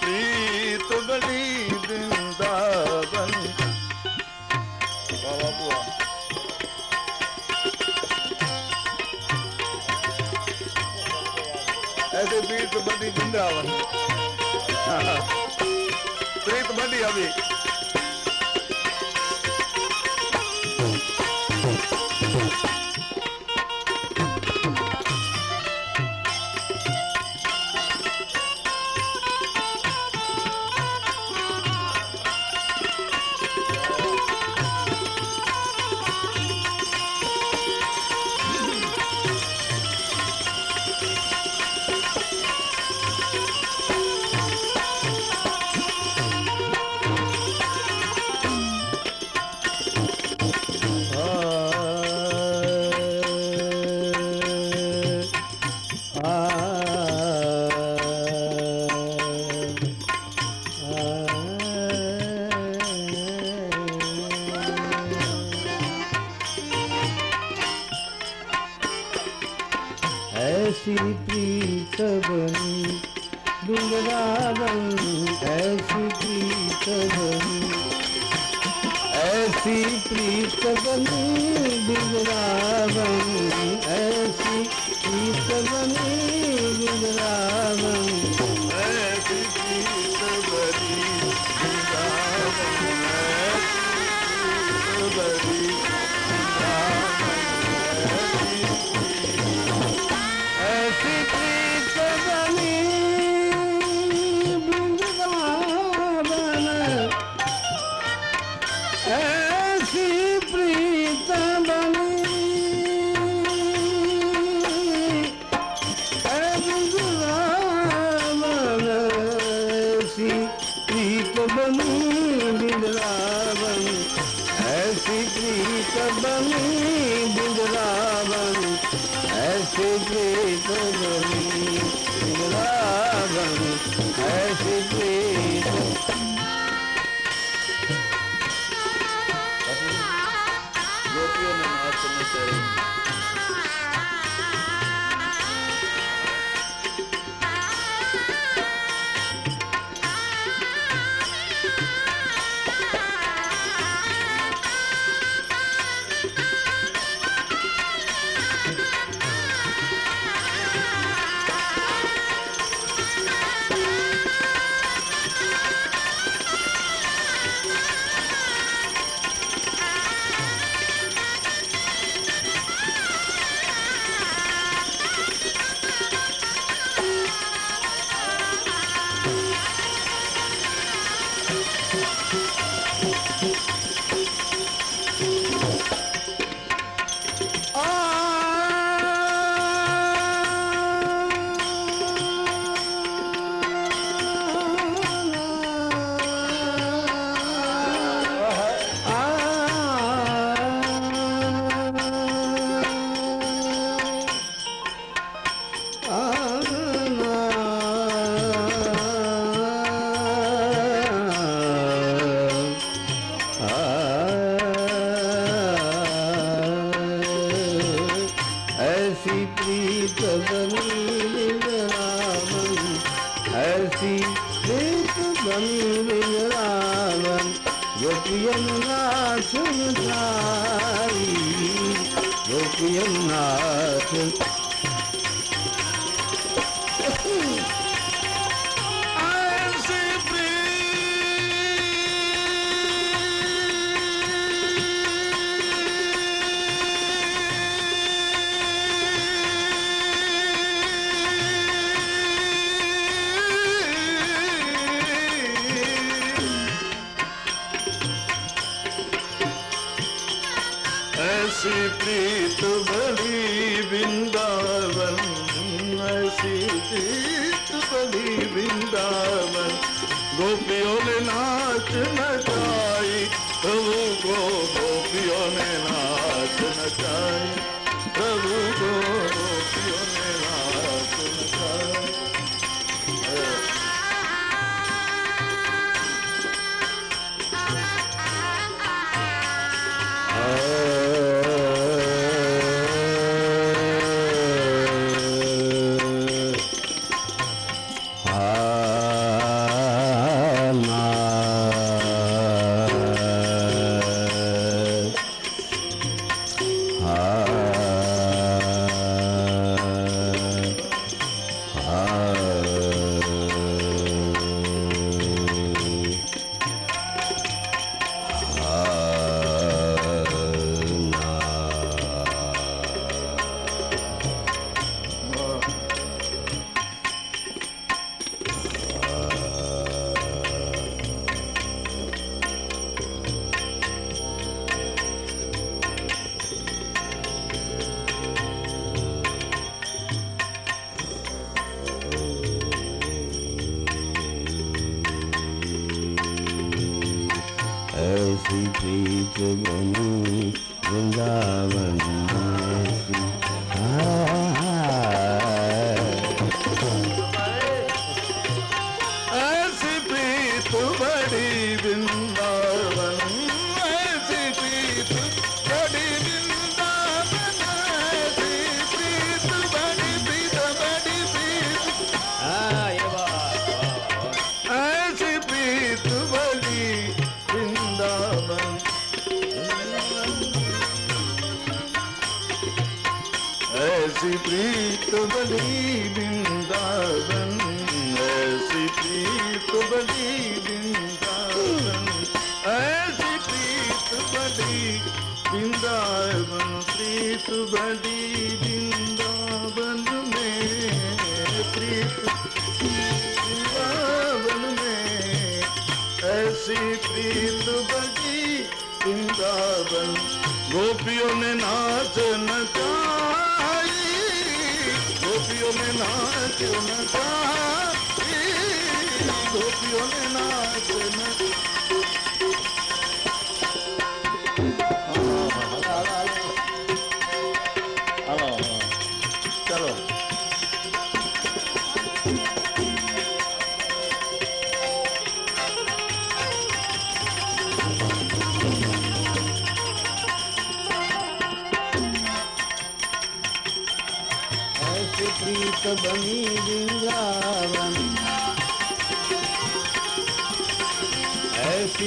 પ્રીત બની વૃંદાવન ऐसे प्रीत बनी वृंदावन प्रीत बनी अभी ನುಡಿಯುತ್ತುವ वृंदावन તુલસી પ્રીત ભજી વૃંદાવન ગોપીઓને નાચ નચાઈ ગોપીઓને નાચ નચાઈ ગોપીઓને નાચ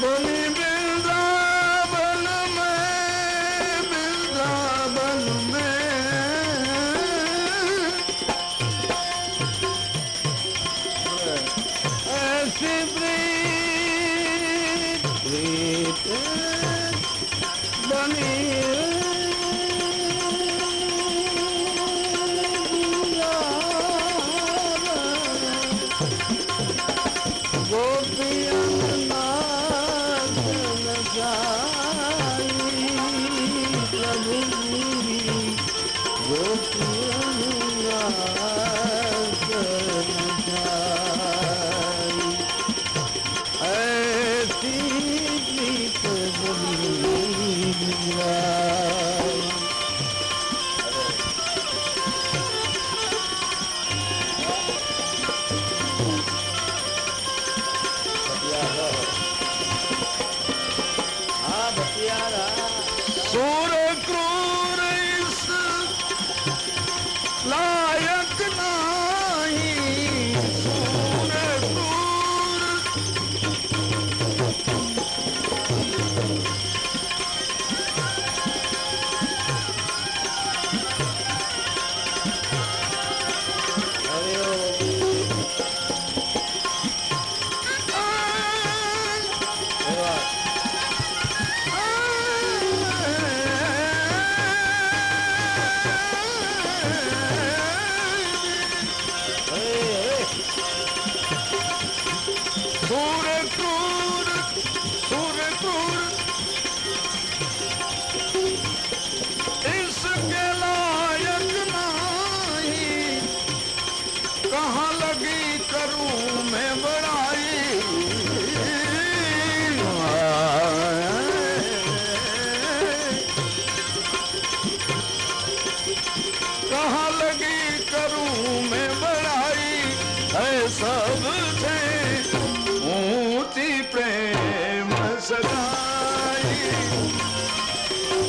মনিবে গোপিয়া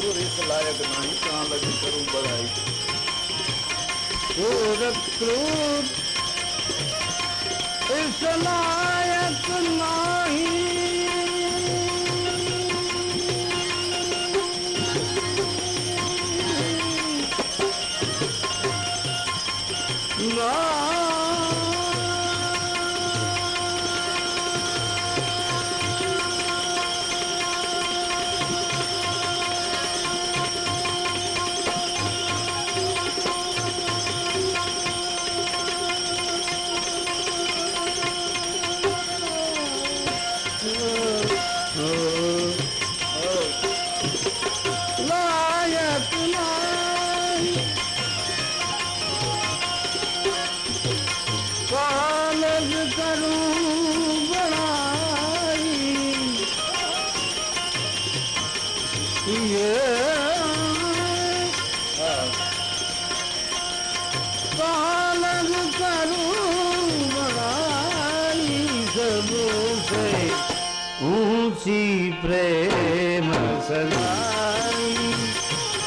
કરું રીત લાયક નહીં ત્યાં લગી કરું બધાઈ ક્રોધ ક્રોધ ઇસ લાયક નહીં.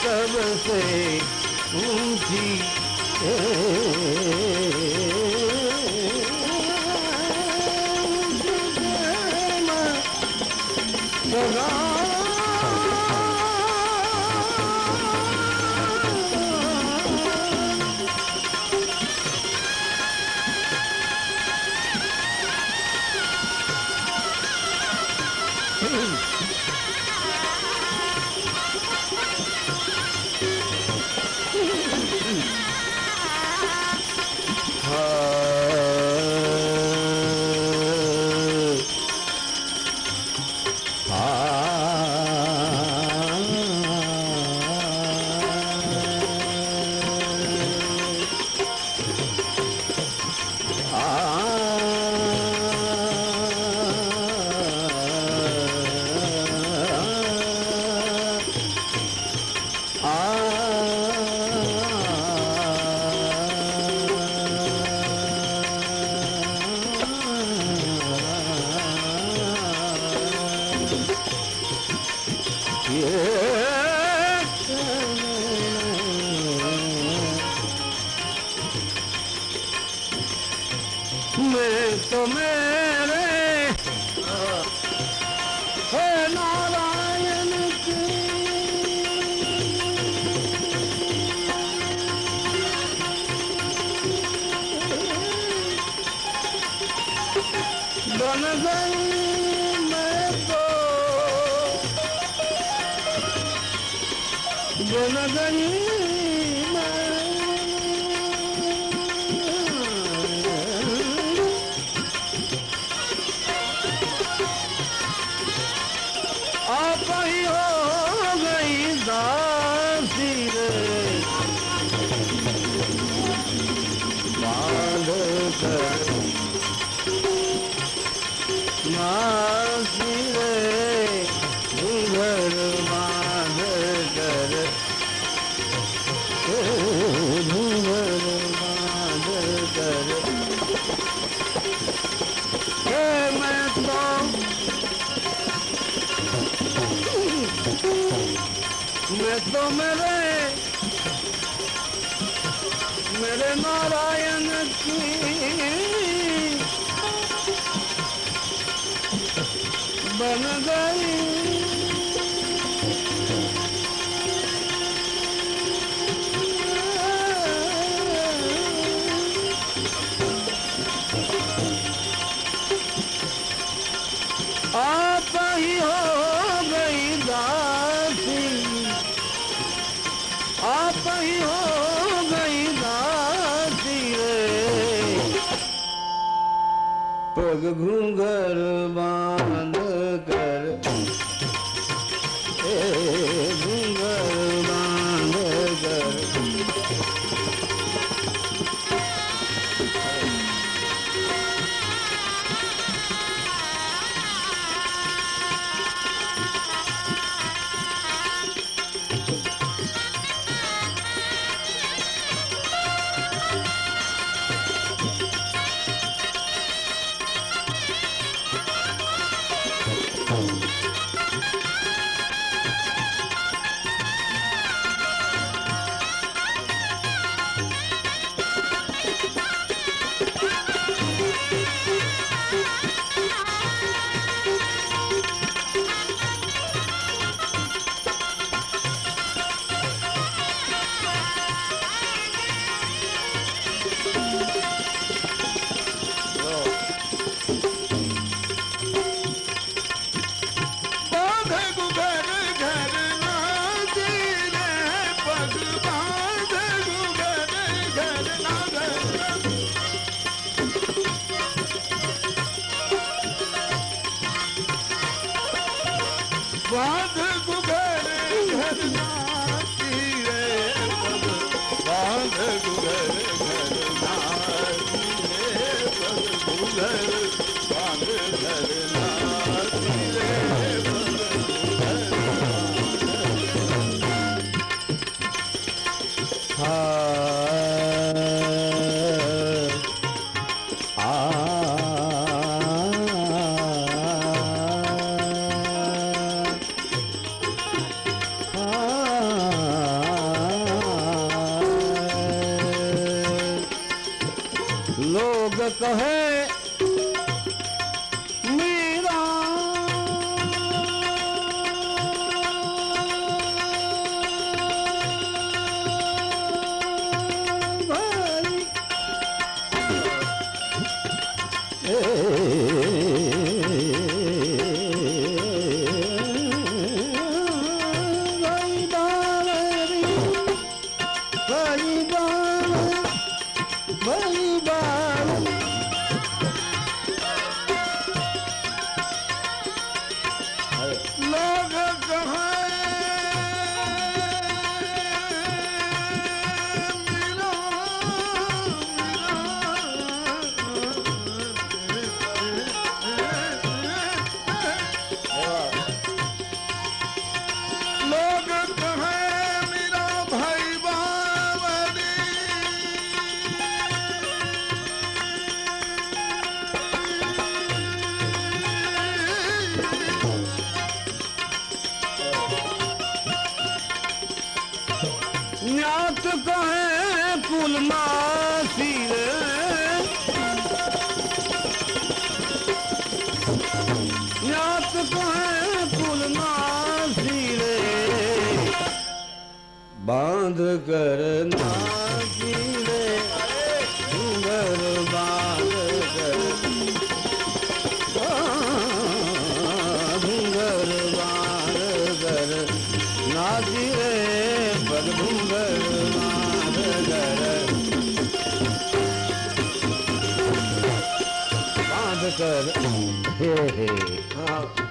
तब से ऊंची Bana da तो मेरे मेरे नारायण की बन गई ઘૂંઘરમાં કહે નાસી રે પગ ડુંગર બાંધ કર બાંધ કર હે હે હા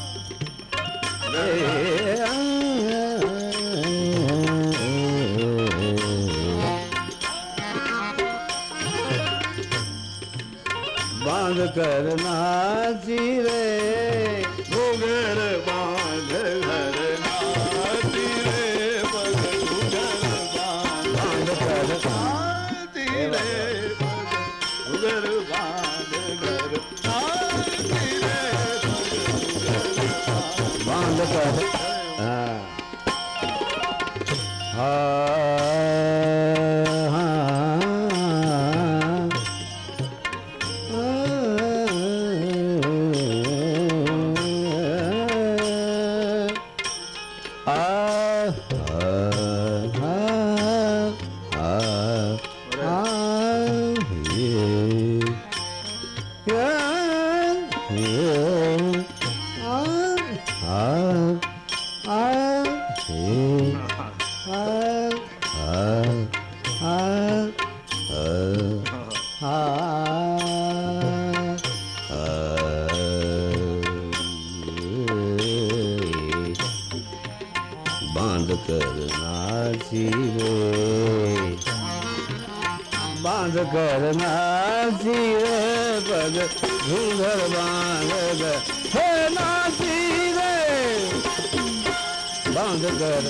બાંધ હે નાસી રે બાંધ કર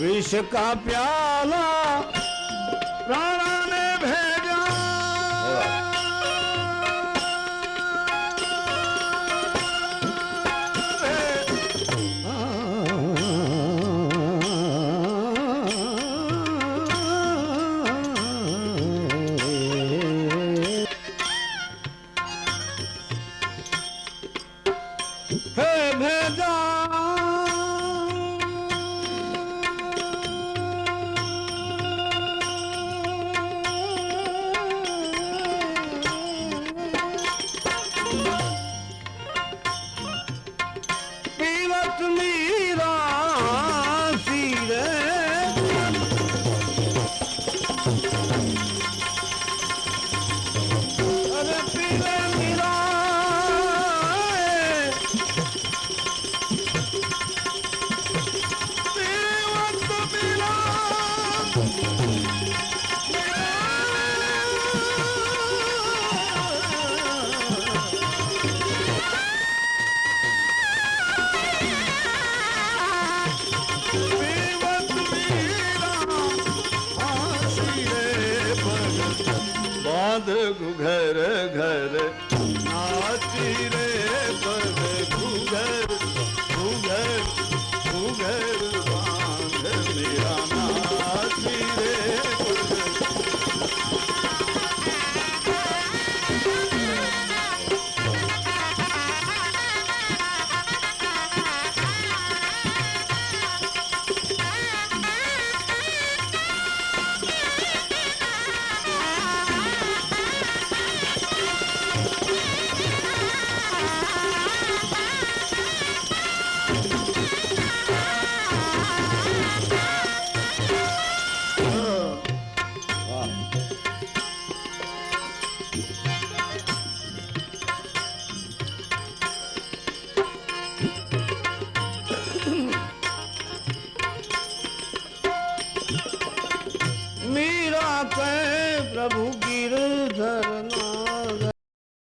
વિષ કા પ્યાલા પ્રાણાને